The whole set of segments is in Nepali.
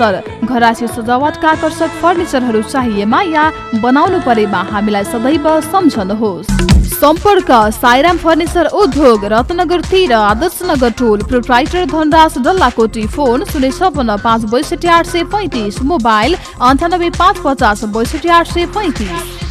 घरासी सजावटका आकर्षक फर्निचरहरू चाहिएमा या बनाउनु परेमा हामीलाई सदैव सम्झनुहोस्। सम्पर्क साइराम फर्निचर उद्योग रत्नगर तेह्र आदर्श नगर टोल प्रोप्राइटर धनराज डल्लाकोटी फोन शून्य छपन्न पाँच बैसठी आठ सय पैँतिस मोबाइल अन्ठानब्बे पाँच पचास बैसठी आठ सय पैँतिस।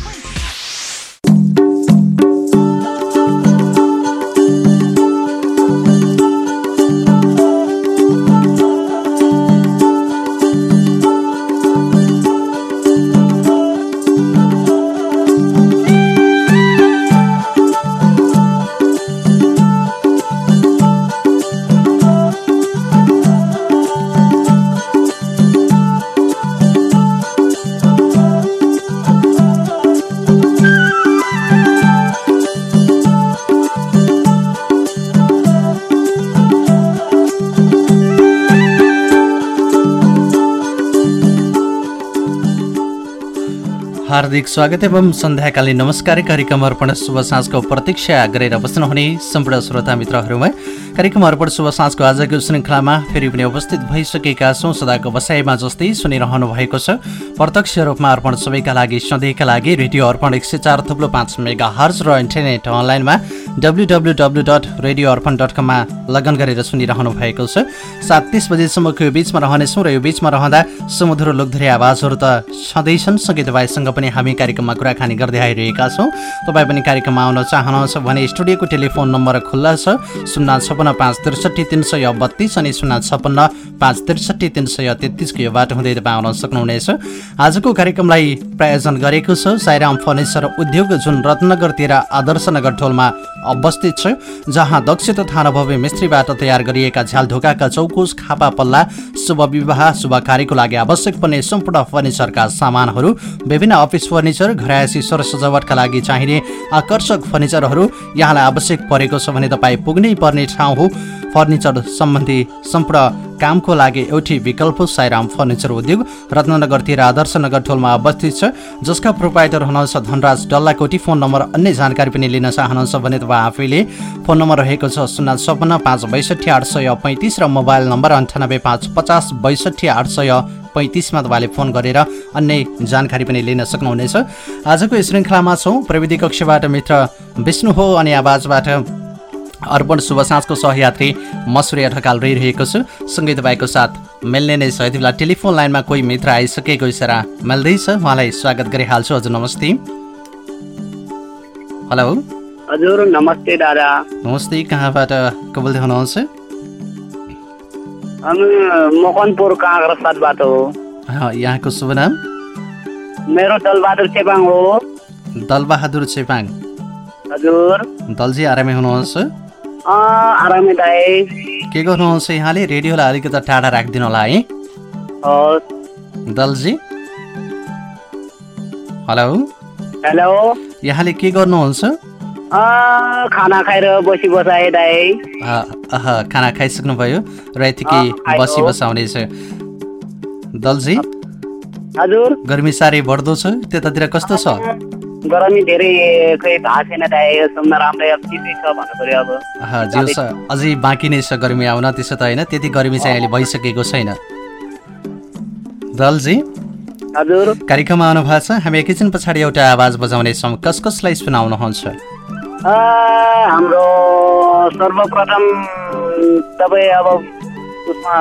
हार्दिक श्वागत एवं सन्ध्याकालीन नमस्कार। कार्यक्रम अर्पण शुभ साँझको प्रतीक्षा गरेर बस्नुहुने सम्पूर्ण श्रोता मित्रहरूमा कार्यक्रम अर्पण शुभ साँझको आजको श्रृङ्खलामा फेरि पनि उपस्थित भइसकेका छौँ सदाको बसाइमा जस्तै सुनिरहनु भएको छ। प्रत्यक्ष रूपमा अर्पण सबैका लागि सधैँका लागि रेडियो अर्पण एक सय चार थुप्रो पाँच मेगा हर्ज र इन्टरनेट अनलाइनमा W W W dot radio Arpan dot कममा लगन गरेर सुनिरहनु भएको छ। सात तिस बजीसम्मको यो बिचमा रहनेछौँ र यो बिचमा रहँदा समुद्र लोकधरी आवाजहरू त छँदैछन्। सँगै तपाईँसँग पनि हामी कार्यक्रममा कुराकानी गर्दै आइरहेका छौँ। तपाईँ पनि कार्यक्रममा आउन चाहनुहुन्छ भने स्टुडियोको टेलिफोन नम्बर खुल्ला छ शून्य पाँच त्रिसठी तिन सय बत्तिस अनि शून्य छपन्न पाँच त्रिसठी तिन सय तेत्तिसको यो बाटो हुँदै तपाईँ आउन सक्नुहुनेछ। आजको कार्यक्रमलाई प्रायोजन गरेको छ साइराम फर्निचर उद्योग जुन रत्नगरतिर आदर्श नगर टोलमा अवस्थित छ जहाँ दक्ष तथा अनुभवी मिस्त्रीबाट तयार गरिएका झ्यालढोकाका चौकोस खापा पल्ला शुभ विवाह शुभ कार्यको लागि आवश्यक पर्ने सम्पूर्ण फर्निचरका सामानहरू विभिन्न अफिस फर्निचर घरायसी सर सजावटका लागि चाहिने आकर्षक फर्निचरहरू यहाँलाई आवश्यक परेको छ भने तपाईँ पुग्नै पर्ने ठाउँ हो फर्निचर सम्बन्धी सम्पूर्ण कामको लागि एउटै विकल्प साइराम फर्निचर उद्योग रत्नगरतिर आदर्श नगर टोलमा अवस्थित छ जसका प्रोपाइटर हुनुहुन्छ धनराज डल्लाकोटी। फोन नम्बर अन्य जानकारी पनि लिन चाहनुहुन्छ भने तपाईँ आफैले फोन नम्बर रहेको छ शून्य छपन्न पाँच बैसठी आठ सय पैँतिस र मोबाइल नम्बर अन्ठानब्बे पाँच पचास बैसठी आठ सय पैँतिसमा तपाईँले फोन गरेर अन्य जानकारी पनि लिन सक्नुहुनेछ। आजको श्रृङ्खलामा छौँ प्रविधि कक्षबाट मित्र विष्णु हो अनि आवाजबाट अर्पण शुभ साँझको सहयात्री मसुरिया ढकाल रहिरहेको छु। सँगै तपाईँको साथ मिल्ने नै छ। यति बेला टेलिफोन लाइनमा कोही मित्र आइसकेको इसारा मिल्दैछ। उहाँलाई स्वागत गरिहाल्छु। हजुर नमस्ते। हेलो। हजुर नमस्ते दादा। नमस्ते। कहाँबाट को बोल्दै हुनुहुन्छ मकनपुर काँग्रेसबाट हो। यहाँको शुभ नाम? मेरो दलबहादुर चेपाङ हो। दलबहादुर चेपाङ हजुर। दलजी आरामै हुनुहुन्छ? के गर्नुहुन्छ यहाँले? रेडियोलाई अलिकति टाढा राखिदिनु होला है। दलजी? हेलो? हेलो? यहाँले के गर्नुहुन्छ? खाना खाएर बसी बसाए अह, खाना खाइसक्नुभयो। र यतिकै। बसी बसाउनेछ दलजी? हजुर। गर्मी साह्रै बढ्दो छ। त्यतातिर कस्तो छ? गरमी धेरै खै भएको छैन दाई सुन्न राम्रै अब चिसै छ भन्नु पऱ्यो अब जिउ छ अझै बाँकी नै छ गर्मी आउन त्यसो त होइन त्यति गर्मी चाहिँ अहिले भइसकेको छैन। दलजी? हजुर। कार्यक्रममा आउनु भएको छ हामी एकैछिन पछाडि एउटा आवाज बजाउनेछौँ कस कसलाई सुनाउनुहुन्छ? हाम्रो सर्वप्रथम तपाईँ अब उसमा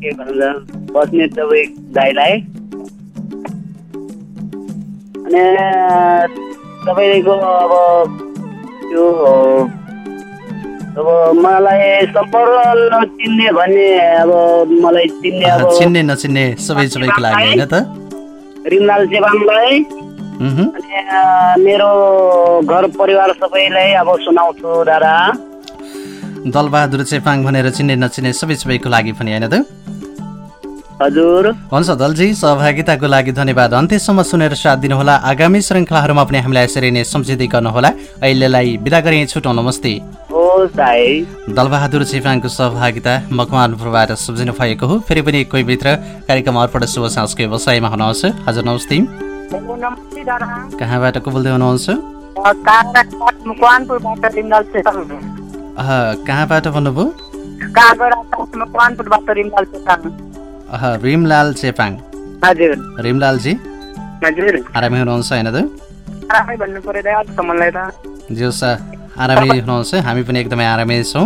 के भन्छ बस्ने तपाईँ दाईलाई। अनि तपाईँको अब त्यो अब मलाई सम्पर्क नचिन्ने भन्ने अब मलाई चिन्ने अब चिन्ने नचिन्ने सबै सबैको लागि होइन त? रिमलाल चेपाङलाई उहुँ, अनि मेरो घर परिवार सबैलाई अब सुनाउँछु दादा। दलबहादुर चेपाङ भनेर चिन्ने नचिन्ने सबै सबैको लागि पनि होइन त? हजुर। हुन्छ दलजी सहभागिताको लागि धन्यवाद। अन्त्यसम्म सुनेर साथ दिनुहोला। आगामी श्रृङ्खलाहरूमा पनि हामीलाई यसरी नै सम्झिँदै गर्नुहोला। अहिलेलाई बिदा गरे छुटौँ नमस्ते। दलबहादुर चेपाङको सहभागिता मकवानपुरबाट सम्झिनु भएको हो। फेरि पनि कोही मित्र कार्यक्रम अर्पण शुभ साँझको व्यवसायमा हुनुहुन्छ। हजुर नमस्ते। कहाँबाट को बोल्दै हुनुहुन्छ? कहाँबाट भन्नुभयो रिमलाल चेपाङ हजुर रिमलालजी हजुर आरामै हुनुहुन्छ होइन त ज्यू सा आरामै हुनुहुन्छ हामी पनि एकदमै आरामै छौँ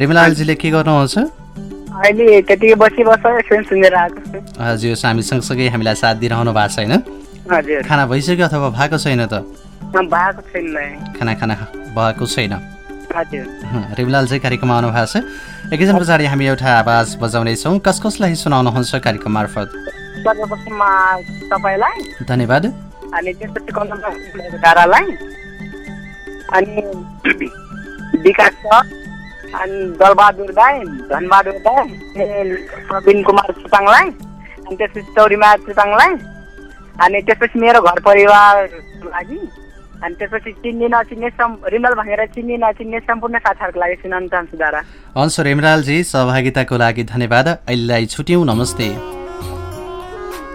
रिमलालजीले के गर्नुहुन्छ हजुर हामी सँगसँगै हामीलाई साथ दिइरहनु भएको छैन खाना भइसक्यो अथवा भएको छैन त। खाना खाना भएको छैन रिमलाल चाहिँ कार्यक्रममा आउनु भएको छ। एकैछिन पछाडि हामी एउटा आवाज बजाउनेछौँ। कस कसलाई सुनाउनुहुन्छ कार्यक्रम मार्फत? धन्यवाद। अनि त्यसपछि डाँडालाई अनि विकास सर अनि दलबहादुर दाई धनबहादुर दाई प्रवीण कुमार चुपाङलाई अनि त्यसपछि चौरीमा चुपाङलाई अनि त्यसपछि मेरो घर परिवारको लागि अनि त्यसपछि चिन्ने नचिन्ने सम् रिमल भनेर चिन्ने नचिन्ने सम्पूर्ण साथीहरूको लागि सुनाउन चाहन्छु दादा हुन्छ रिमलालजी सहभागिताको लागि धन्यवाद। अहिलेलाई छुट्यौँ नमस्ते।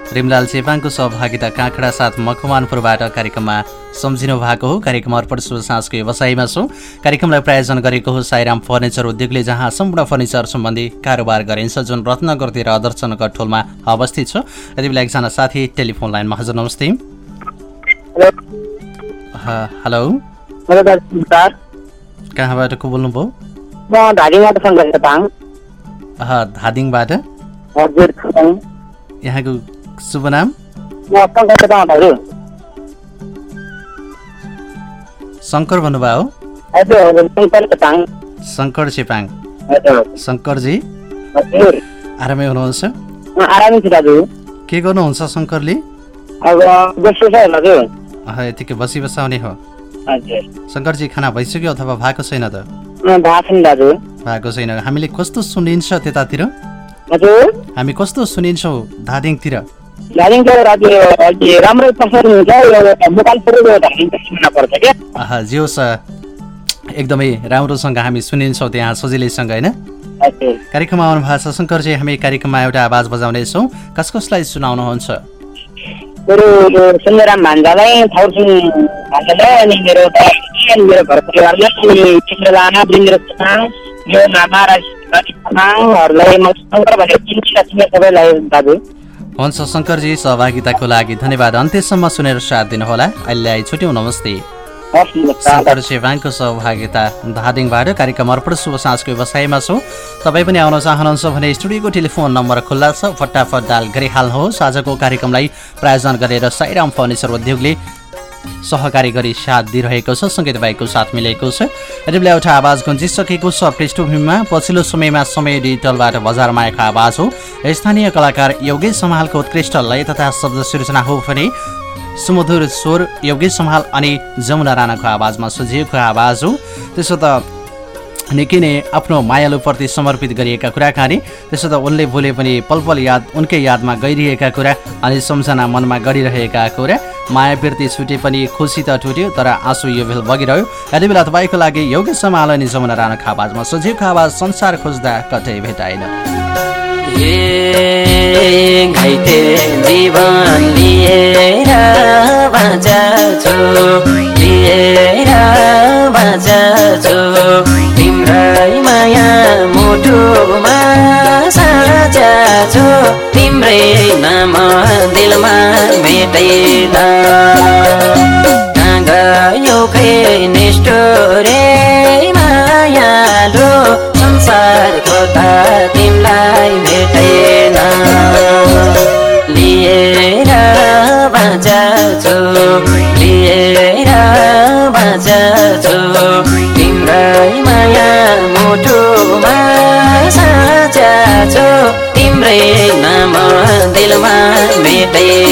रिमलाल चेपाङको सहभागिता काँक्रा साथ मकवानपुरबाट कार्यक्रममा सम्झिनु भएको हो। कार्यक्रम अर्पण शुभ साँझको व्यवसायमा छौँ। कार्यक्रमलाई प्रायोजन गरेको हो साईराम फर्निचर उद्योगले जहाँ सम्पूर्ण फर्निचर सम्बन्धी कारोबार गरिन्छ। जुन रत्नगरतिर आदर्शनगर ठोलमा अवस्थित छ। यति बेला एकजना साथी टेलिफोन लाइनमा हजुर नमस्ते। हेलो कहाँबाट को बोल्नुभयो धादिङबाट यहाँको शुभ नाम? शङ्कर भन्नुभयो? शङ्कर हजुर शङ्करजी? आरामै हुनुहुन्छ? के गर्नुहुन्छ शङ्करले? यतिकै बसी बसाउने हो। शङ्करजी खाना भइसक्यो अथवा भएको छैन त? भएको छैन हामीले कस्तो सुनिन्छ त्यतातिर? हामी कस्तो सुनिन्छौँ धादिङतिर? आह जियोस् एकदमै राम्रोसँग हामी सुनिन्छौँ त्यहाँ सजिलैसँग होइन? कार्यक्रममा आउनु भएको छ शङ्करजी हामी कार्यक्रममा एउटा आवाज बजाउनेछौँ। कस कसलाई सुनाउनुहुन्छ? मेरो यो सुन्दराम भान्जालाई थाउसिङ भान्जालाई अनि मेरो अनि मेरो घर परिवारलाई अनि चित्र लामा वृन्द तामाङ मेरो मामा राज तामाङहरूलाई म शङ्कर भनेर चिन्छु सबैलाई दाजु हुन्छ शङ्करजी सहभागिताको लागि धन्यवाद अन्त्यसम्म सुनेर साथ दिनुहोला अहिलेलाई छुट्यौँ नमस्ते चेवाङको सहभागिता धादिङबाट कार्यक्रम अर्पण शुभ साँझको व्यवसायमा छौँ। तपाईँ पनि आउन चाहनुहुन्छ भने स्टुडियोको टेलिफोन नम्बर खुल्ला छ फटाफट डाल गरिहाल्नुहोस्। आजको कार्यक्रमलाई प्रायोजन गरेर साईराम फर्निचर उद्योगले सहकारी गरी साथ दिइरहेको छ सँगै तपाईँको साथ मिलेको छ। यति बेला एउटा आवाज गुन्जिसकेको छ पृष्ठभूमिमा। पछिल्लो समयमा समय डिजिटलबाट बजारमा आएको आवाज हो। स्थानीय कलाकार योगेश समालको उत्कृष्ट लय तथा शब्द सृजना हो भने सुमधुर स्वर योगेश समाल अनि जमुना राणाको आवाजमा सजिएको आवाज हो। त्यसो त निकै नै आफ्नो मायालुप्रति समर्पित गरिएका कुराकानी त्यसो त उनले बोले पनि पल पल याद उनकै यादमा गइरहेका कुरा अनि सम्झना मनमा गरिरहेका कुरा। मायावृत्ति छुटे पनि खुसी त टुट्यो तर आँसु यो भेल बगिरह्यो। यति बेला तपाईँको लागि योगेश समाल अनि जमुना राणाको आवाजमा सजीवको आवाज संसार खोज्दा कतै भेटाइन ए घाइते जीवन लिएर बाँच्छु लिएर बाँच्छु तिम्रै माया मुटुमा साझा छु तिम्रै नाम दिलमा मेटैन। मेटेन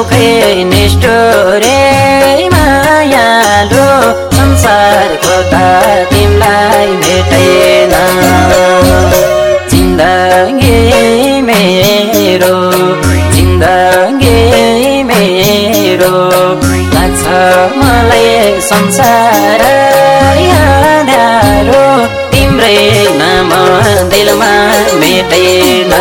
गयो खै निष्ठुरे संसारको त तिमीलाई भेटेन। जिन्दगी मेरो जिन्दगी मेरो लाग्छ मलाई संसार तिम्रै नाम दिलमा मेटेन।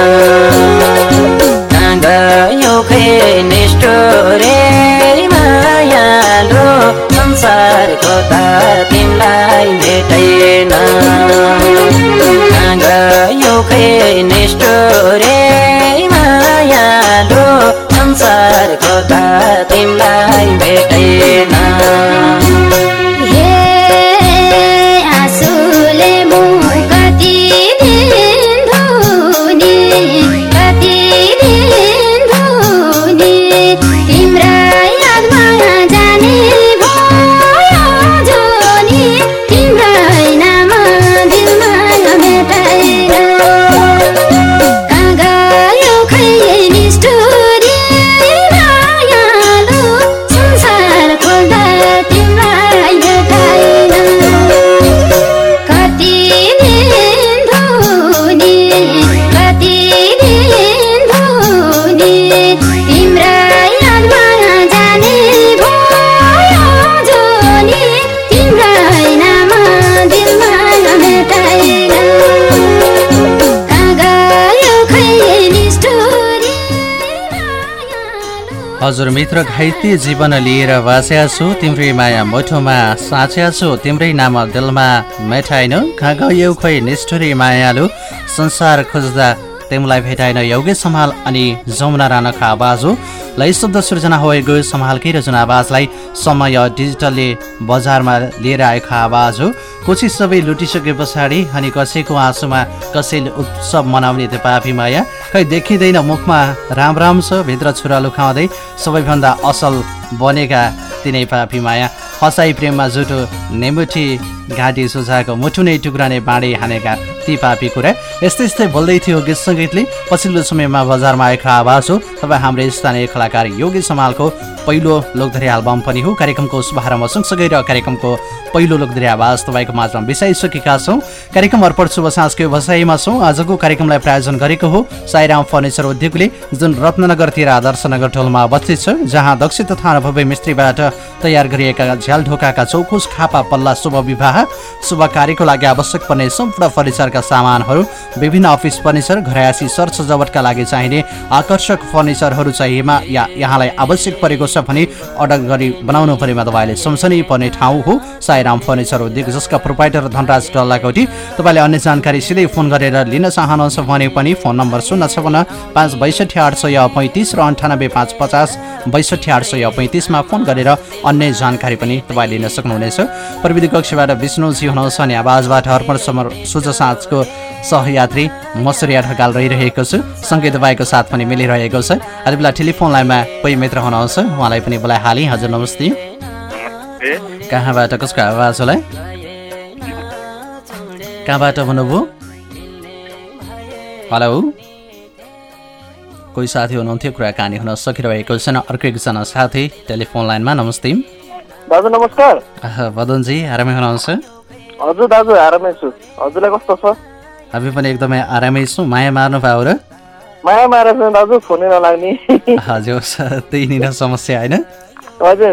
गयो खै निष्ठुरे मायालु संसारको त तिमीलाई हजुर मित्र घाइते जीवन लिएर बाँच्या छु। तिम्रै माया मुठोमा साँच्या छु। तिम्रै नाम दिलमा मेटाइन कहाँ गयौ खोइ निष्ठुरी मायालु। संसार खोज्दा तिमीलाई भेटाइन योगेश सम्हाल अनि जमुना राणाको आवाज। हो लय शब्द सृजना भएको सम्हालकै रचना आवाजलाई समय डिजिटलले बजारमा लिएर आएको आवाज। हो कोसिस सबै लुटिसके पछाडि अनि कसैको आँसुमा कसैले उत्सव मनाउने त्यो पापी माया। खै देखिँदैन मुखमा राम राम छ भित्र छुरा लुखाउँदै सबैभन्दा असल बनेका तिनै पापी माया। हँसाई प्रेममा जुटो नेमुठी घाँटी सुझाएको मुठु नै टुक्राने बाँडे हानेका ती पापी कुरा यस्तै यस्तै बोल्दै थियो गीत सङ्गीतले पछिल्लो समयमा बजारमा आएको आवाज हो। तपाईँ हाम्रो स्थानीय कलाकार योगी समालको पहिलो लोकधरी एल्बम पनि हो। कार्यक्रमको शुभारम्भ सँगसँगै र कार्यक्रमको पहिलो लोकधरी आवाज तपाईँको माझमा बिसाइसकेका छौँ। कार्यक्रम अर्पण शुभ साँझको व्यवसायमा छौँ। आजको कार्यक्रमलाई प्रायोजन गरेको हो साईराम फर्निचर उद्योगले जुन रत्नगरतिर आदर्श नगर टोलमा अवस्थित छ जहाँ दक्ष तथा अनुभवी मिस्त्रीबाट तयार गरिएका झ्याल ढोकाका चौकुस खापा पल्ला शुभ विवाह शुभ कार्यको लागि आवश्यक पर्ने सम्पूर्ण फर्निचरका सामानहरू विभिन्न अफिस फर्निचर घरयासी सर सजावटका लागि चाहिने आकर्षक फर्निचरहरू चाहिएमा या यहाँलाई आवश्यक परेको छ भने अर्डर गरी बनाउनु परेमा तपाईँले सम्झनै पर्ने ठाउँ हो साईराम फर्निचर उद्योग जसका प्रोपाइटर धनराज डल्लाकोटी। तपाईँले अन्य जानकारी सिधै फोन गरेर लिन चाहनुहुन्छ भने पनि फोन नम्बर शून्य छपन्न पाँच बैसठी आठ सय पैँतिस र अन्ठानब्बे पाँच पचास बैसठी आठ सय पैँतिसमा फोन गरेर अन्य जानकारी पनि तपाईँ लिन सक्नुहुनेछ। प्रविधि कक्षबाट विष्णुजी हुनुहुन्छ अनि आवाजबाट अर्पण समर सुझ साँझको सहयात्री मसुरिया ढकाल रहिरहेको छु। सँगै तपाईँको साथ पनि मिलिरहेको छ। यति बेला टेलिफोन लाइनमा कोही मित्र हुनुहुन्छ? उहाँलाई पनि बोलाइहालेँ हजुर नमस्ते। कहाँबाट कसको आवाज होला? कहाँबाट भन्नुभयो हेलो। कोही साथी हुनुहुन्थ्यो? कुराकानी हुन सकिरहेको छैन। अर्को एकजना साथी टेलिफोन लाइनमा। नमस्ते। दाजु नमस्कार। आह, मदनजी आरामै हुनुहुन्छ? हजुर दाजु आरामै छु। हजुरलाई कस्तो छ? हामी पनि एकदमै आरामै छौँ। माया मार्नु पायो र? माया मारेर दाजु फोनै नलाग्ने। हजुर त्यही नै समस्या होइन? हजुर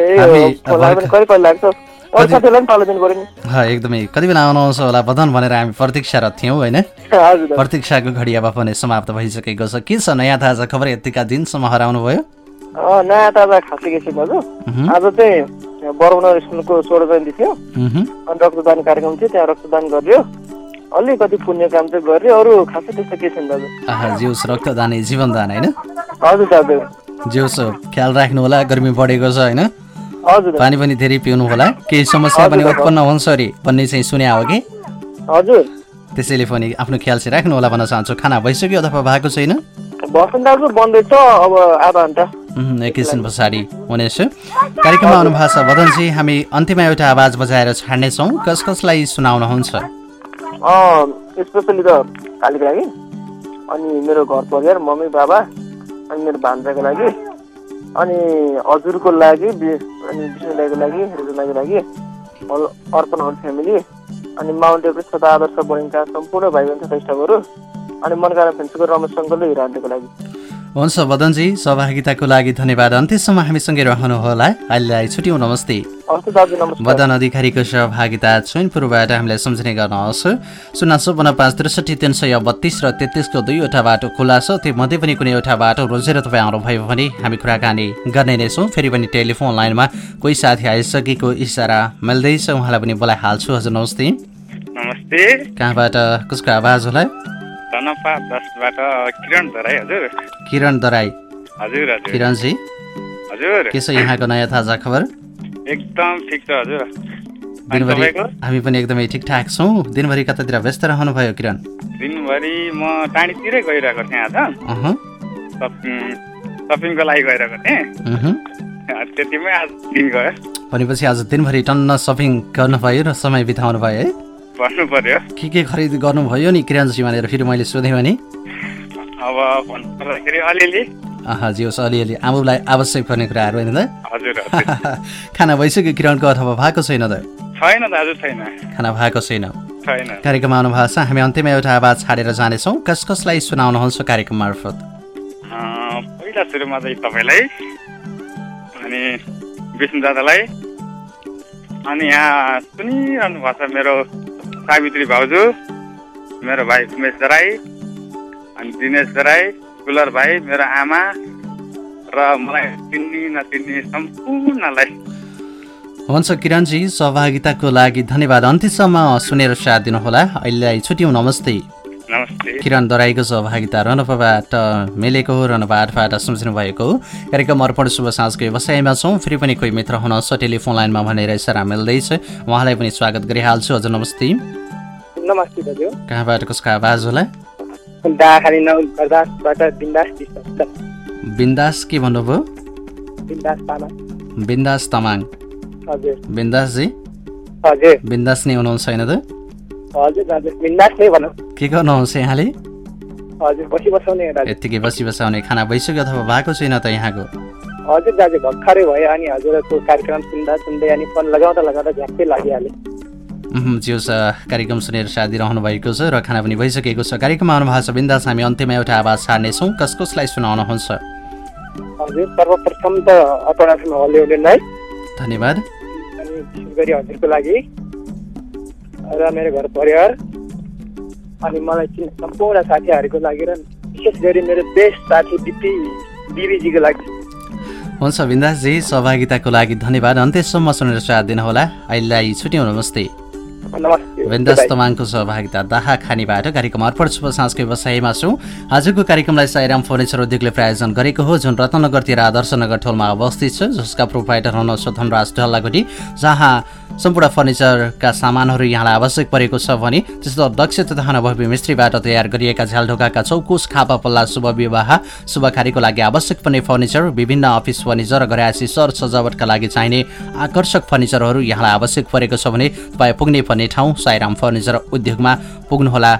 एकदमै। कति बेला आउनुहुन्छ होला बदन भनेर हामी प्रतीक्षारत थियौँ होइन? प्रतीक्षाको घडी अब पनि समाप्त भइसकेको छ। के छ नयाँ ताजा खबर यतिका दिनसम्म हराउनु भयो नयाँ ताजा खासै के मह्म, आज चाहिँ बरमुना स्कुलको सोह्र जयन्ती थियो। अनि रक्तदान कार्यक्रम थियो त्यहाँ रक्तदान गरियो। अलिकति पुण्य काम चाहिँ गरियो। अरू खासै त्यस्तो केही छैन दाजु जिउस रक्तदान जीवनदान होइन? हजुर दाजु। जिउस ख्याल राख्नु होला गर्मी बढेको छ होइन? हजुर पानी पनि धेरै पिउनु होला केही समस्या पनि उत्पन्न हुन्छ अरे भन्ने चाहिँ सुने हो कि? हजुर। त्यसैले पनि आफ्नो ख्याल चाहिँ राख्नु होला भन्न चाहन्छु। खाना भइसक्यो अथवा भएको छैन? दाजु बन्दैछ अब आधा घन्टा उम्, एकैछिन पछाडि हुनेछ। कार्यक्रममा आउनुभएको छ वदनजी हामी अन्त्यमा एउटा आवाज बजाएर छाड्नेछौँ। कस कसलाई सुनाउनुहुन्छ? स्पेसली त कालीको लागि अनि मेरो घर परिवार मम्मी बाबा अनि मेरो भान्जाको लागि अनि हजुरको लागि अनि विष्णु दाईको लागि रिजुनाको लागि अर्पण होल फ्यामिली अनि माउन्ट एभरेस्ट तथा आदर्श बोर्डिङका सम्पूर्ण भाइ बहिनी तथा स्टाफहरू अनि मनकारा फेन्सको रमेश सङ्कल र हिरान्तेको लागि। हुन्छ वदनजी सहभागिताको लागि धन्यवाद। अन्त्यसम्म हामीसँगै रहनुहोला। अहिलेलाई छुट्यौँ नमस्ते। वदन अधिकारीको सहभागिता चैनपुरबाट हामीलाई सम्झने गर्नुहोस्। शून्य सपन्न पाँच त्रिसठी तिन सय बत्तिस र तेत्तिसको दुईवटा बाटो खुला छ। त्यो मध्ये पनि कुनै एउटा बाटो रोजेर तपाईँ आउनुभयो भने हामी कुराकानी गर्ने नै छौँ। फेरि पनि टेलिफोन लाइनमा कोही साथी आइसकेको इसारा मिल्दैछ। उहाँलाई पनि बोलाइहाल्छु। हजुर नमस्ते। नमस्ते। कहाँबाट कसको आवाज होला? धनपा दसबाट किरण धराई हजुर। किरण दराई। हजुर हजुर। किरणजी? हजुर। के छ यहाँको नयाँ ताजा खबर? एकदम ठिक छ हजुर। दिनभरि हामी पनि एकदमै ठिकठाक छौँ। दिनभरि कतातिर व्यस्त रहनुभयो किरण? दिनभरि म टाढीतिरै गइरहेको थिएँ आज। सपिङको लागि गइरहेको थिएँ। त्यतिमै आज दिन गयो। भनेपछि आज दिनभरि टन्न सपिङ गर्नुभयो र समय बिताउनु भयो है। भन्नु पर्यो के के खरिद गर्नुभयो नि किरानजी भनेर फेरि मैले सोधेँ भने? अब भन्नु पर्दाखेरि अलिअलि जे होस् अलिअलि। आफूलाई आवश्यक पर्ने कुराहरू होइन त? हजुर खाना भइसक्यो किरणको अथवा भएको छैन त? छैन दाजु छैन। खाना भएको छैन। कार्यक्रममा आउनु भएको छ। हामी अन्त्यमा एउटा आवाज छाडेर जानेछौँ। कस कसलाई सुनाउनुहुन्छ कार्यक्रम मार्फत? पहिला सुरुमा चाहिँ तपाईँलाई अनि विष्णु दादालाई अनि यहाँ सुनिरहनु भएको छ मेरो सावित्री भाउजू मेरो भाइ उमेश दराई अनि दिनेश कुलर भाइ मेरो आमा र मलाई चिन्ने नचिन्ने सम्पूर्णलाई। हुन्छ किरणजी सहभागिताको लागि धन्यवाद। अन्त्यसम्म सुनेर साथ दिनुहोला। अहिलेलाई छुट्यौँ। नमस्ते। नमस्ते। किरण दराईको सहभागिता रनपाबाट मिलेको हो रनपाटबाट सम्झिनु भएको हो। कार्यक्रम अर्पण शुभ साँझको व्यवसायमा छौँ। फेरि पनि कोही मित्र हुनुहुन्छ टेलिफोन लाइनमा भनेर इसारा मिल्दैछ। उहाँलाई पनि स्वागत गरिहाल्छु। हजुर नमस्ते। नमस्ते दाजु। कहाँबाट कसको आवाज होला? बिन्दास के भन्नुभयो? बिन्दास तामा बिन्दास तामाङ। बिन्दासजी बिन्दास नै हुनुहुन्छ होइन त? के गर्नुहुन्छ यहाँले? यत्तिकै बसी बसाउने खाना भइसक्यो अथवा भएको छैन त यहाँको? हजुर दाजु भर्खरै भयो अनि हजुरको कार्यक्रम सुन्दा सुन्दै अनि फोन लगाउँदा लगाउँदा झ्याप्पै लागिहाल्यो। ज्यू छ कार्यक्रम सुनेर साथ दिइरहनु भएको छ र खाना पनि भइसकेको छ। कार्यक्रममा आउनु भएको छ बिन्दास हामी अन्त्यमा एउटा आवाज छाड्नेछौँ। कस कसलाई सुनाउनुहुन्छ? हजुर सर्वप्रथम त धन्यवाद। अनि विशेष गरी हजुरको लागि र मेरो घर परिवार। अनि मलाई चिन्ने सम्पूर्ण साथीहरूको लागि र विशेष गरी मेरो बेस्ट साथी दिपी दिदीजीको लागि। हुन्छ बिन्दासजी सहभागिताको लागि धन्यवाद। अन्त्यसम्म सुनेर साथ दिनुहोला। अहिलेलाई छुट्यौँ नमस्ते तमाङको सहभागिता दाहा खानीबाट कार्यक्रम अर्पण शुभ साँझको व्यवसायमा छौँ। आजको कार्यक्रमलाई साईराम फर्निचर उद्योगले प्रायोजन गरेको हो जुन रत्नगरतिर आदर्श नगर टोलमा अवस्थित छ जसका प्रोभाइडर हुनुहुन्छ धनराज ढल्लागुटी जहाँ सम्पूर्ण फर्निचरका सामानहरू यहाँलाई आवश्यक परेको छ भने त्यस्तो दक्ष तथा अनुभवी मिस्त्रीबाट तयार गरिएका झ्यालढोकाका चौकुस खापा पल्ला शुभ विवाह शुभ कार्यको लागि आवश्यक पर्ने फर्निचर विभिन्न अफिस फर्निचर र घरायसी सर सजावटका लागि चाहिने आकर्षक फर्निचरहरू यहाँलाई आवश्यक परेको छ भने तपाईँ पुग्नै पर्ने ठाउँ साईराम फर्निचर उद्योगमा पुग्नुहोला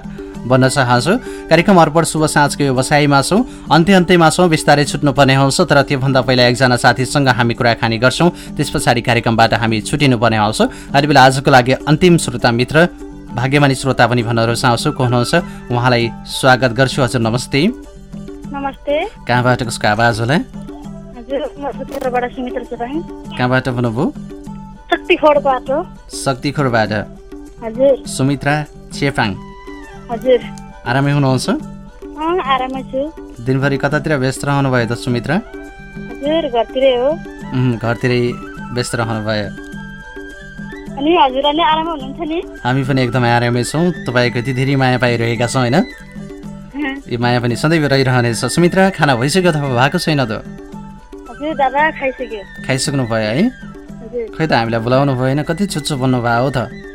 भन्न चाहन्छु। कार्यक्रम अर्पण शुभ साँझको व्यवसायमा छौँ। अन्त्य अन्त्यमा छौँ बिस्तारै छुट्नुपर्ने हुन्छ तर त्योभन्दा पहिला एकजना साथीसँग हामी कुराकानी गर्छौँ। त्यस पछाडि कार्यक्रमबाट हामी छुटिनुपर्ने हुन्छ अहिले बेला आजको लागि अन्तिम श्रोता मित्र भाग्यमानी श्रोता पनि भन्न रुचाउँछु को हुनुहुन्छ? उहाँलाई स्वागत गर्छु। हजुर नमस्ते। नमस्ते। कहाँबाट कसको आवाज होला? कहाँबाट शक्तिखोडबाट शक्तिखोरबाट। हजुर। सुमित्रा चेपाङ हजुर। आरामै हुनुहुन्छ? आरामै छु। दिनभरि कतातिर व्यस्त रहनुभयो त सुमित्रा? हजुर घरतिरै हो। घरतिरै व्यस्त रहनुभयो। अनि आरामै हुनुहुन्छ नि? हामी पनि एकदमै आरामै छौँ। तपाईँको यति धेरै माया पाइरहेका छौँ होइन? यो माया पनि सधैँ रहिरहनेछ। सुमित्रा खाना भइसक्यो अथवा भएको छैन त? खाइसक्नु भयो है? खै त हामीलाई बोलाउनु भएन। कति छुच्चो बन्नु भयो हो त?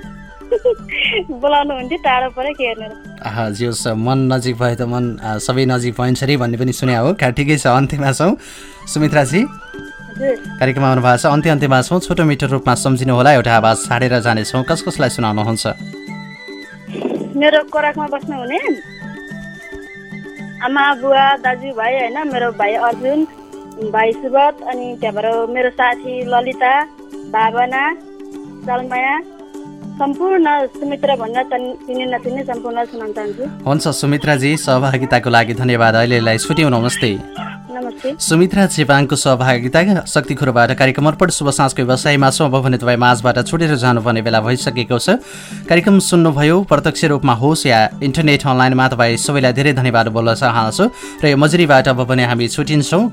बोलाउनु हुन्थ्यो टाढो पऱ्यो के हेर्नु मन नजिक भए त मन सबै नजिक पाइन्छ अरे भन्ने पनि सुने हो। ठिकै छ अन्त्यमा छौँ। सुमित्राजी कार्यक्रममा आउनु भएको छ। अन्त्य अन्त्यमा छौँ। छोटो मिठो रूपमा सम्झिनु होला एउटा आवाज छाडेर जानेछौँ। कस कसलाई सुनाउनुहुन्छ? मेरो कोराकमा बस्नुहुने। आमा बुवा दाजुभाइ होइन मेरो भाइ अर्जुन भाइ सुबत अनि त्यहाँबाट मेरो साथी ललिता भावना जलमाया सम्पूर्ण सुमित्रा भन्न चन्- चिने नचिने सम्पूर्ण सुनाउन चाहन्छु हुन्छ सुमित्राजी सहभागिताको लागि धन्यवाद। अहिलेलाई छुट्यौँ नमस्ते। सुमित्रा चेपाङको सहभागिता शक्तिखुरबाट कार्यक्रम अर्पण शुभ साँझको व्यवसायमा छौँ अब भने तपाईँ माझबाट छुटेर जानुपर्ने बेला भइसकेको छ। कार्यक्रम सुन्नुभयो प्रत्यक्ष रूपमा होस् या इन्टरनेट अनलाइनमा तपाईँ सबैलाई धेरै धन्यवाद बोल्न चाहन्छु। र यो मजुरीबाट अब पनि हामी छुटिन्छौँ।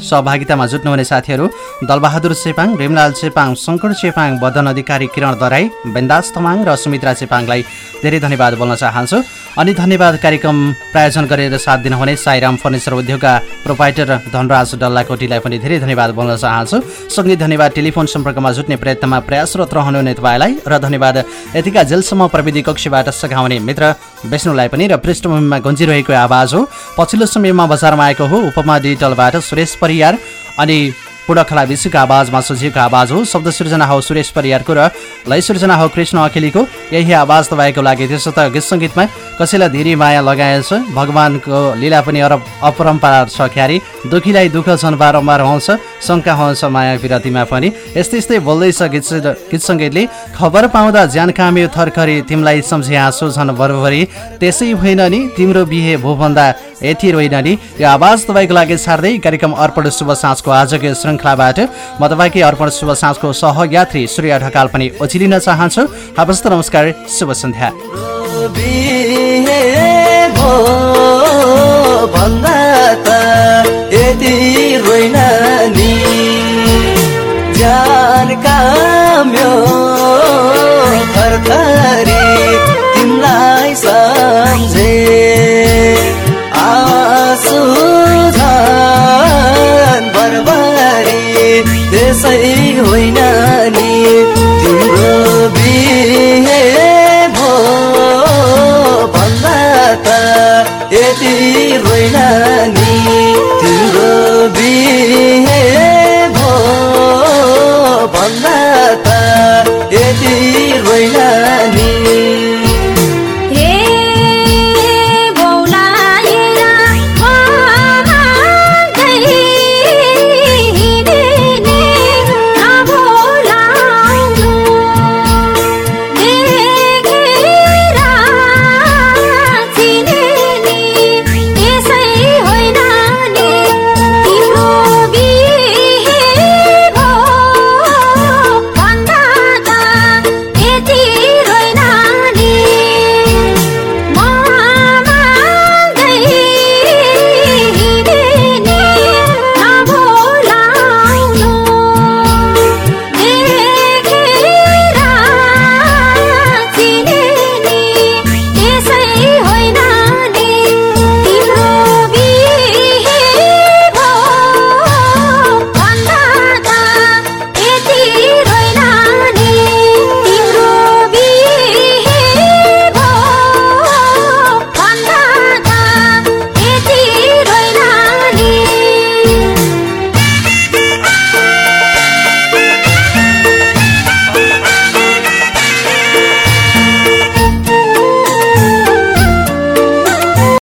सहभागितामा जुट्नुहुने साथीहरू दलबहादुर चेपाङ रेमलाल चेपाङ शङ्कर चेपाङ बदन अधिकारी किरण दराई बेन्दास तमाङ र सुमित्रा चेपाङलाई धेरै धन्यवाद बोल्न चाहन्छु। अनि धन्यवाद कार्यक्रम प्रायोजन गरेर साथ दिनुहुने साईराम फर्निचर उद्योगका प्रोपाइटर धनराज डल्लाकोटीलाई पनि धेरै धन्यवाद बोल्न चाहन्छु। सँगै धन्यवाद टेलिफोन सम्पर्कमा जुट्ने प्रयत्नमा प्रयासरत रहनुहुने तपाईँलाई र धन्यवाद यतिका जेलसम्म प्रविधि कक्षबाट सघाउने मित्र विष्णुलाई पनि र पृष्ठभूमिमा गुन्जिरहेको आवाज हो। पछिल्लो समयमा बजारमा आएको हो उपमा डिजिटलबाट सुरेश परियार अनि पुडखला विश्वको आवाजमा सजिएको आवाज हो। शब्द सृजना हो सुरेश परियारको र लय सृजना हो कृष्ण अखिलीको। यही आवाज तपाईँको लागि त्यसो त गीत सङ्गीतमा कसैलाई धेरै माया लगाएछ? भगवान्को लीला पनि अरब अपरम्पार छ क्यारी। दुखीलाई दुःख छन् बारम्बार आउँछ शङ्का हुन्छ माया विरतिमा पनि। यस्तै यस्तै बोल्दैछ गीत गीत सङ्गीतले। खबर पाउँदा ज्यान काम्यो थरखरी तिमीलाई सम्झे आँसु झन् बरबरी। त्यसै होइन नि तिम्रो बिहे भो भन्दा यति रोइन नि। यो आवाज तपाईँको लागि छाड्दै कार्यक्रम अर्पण शुभ साँझको आजको श्रृङ्खलाबाट म तपाईँकै अर्पण शुभ साँझको सहयात्री सूर्य ढकाल पनि ओछिलिन चाहन्छु। हवस् त नमस्कार शुभ सन्ध्या। त्यसै होइन नि।